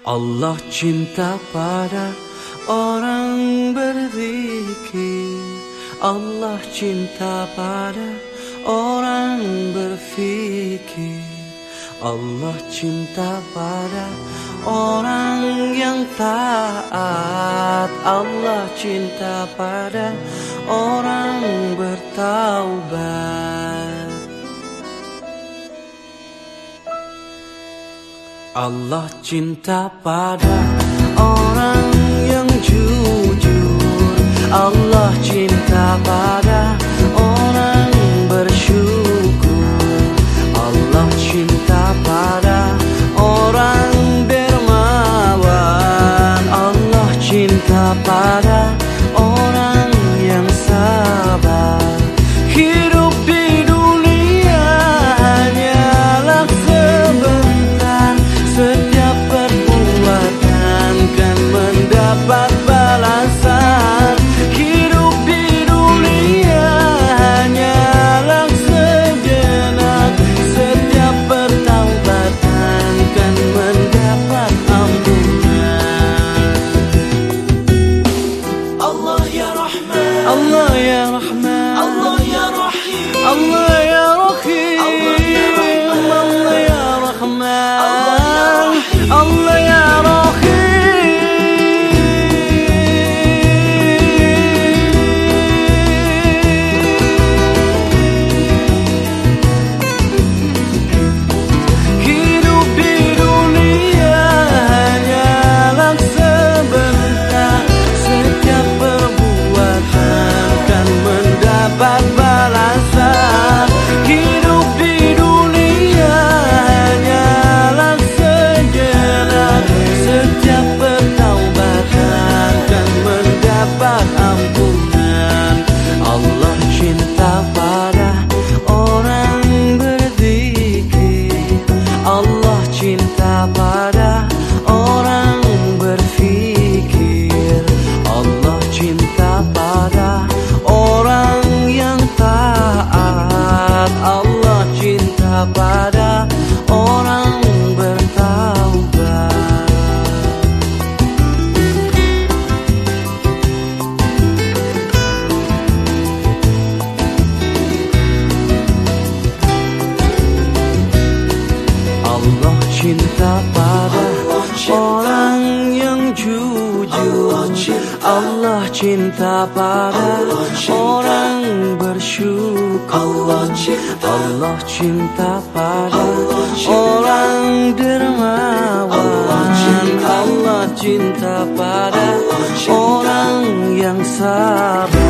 Allah cinta pada orang berzikir. Allah cinta pada orang berfikir. Allah cinta pada orang yang taat. Allah cinta pada orang bertaubat Allah cinta pada orang yang jujur. Allah cinta pada Hidup di dunia hanyalah sejenak. Setiap pertaubatan kan mendapat ampunan. Allah ya Rahman. Allah ya Rahman cinta Allah cinta pada orang yang jujur. Allah cinta pada orang bersyukur. Allah cinta pada orang dermawan. Allah cinta pada orang yang sabar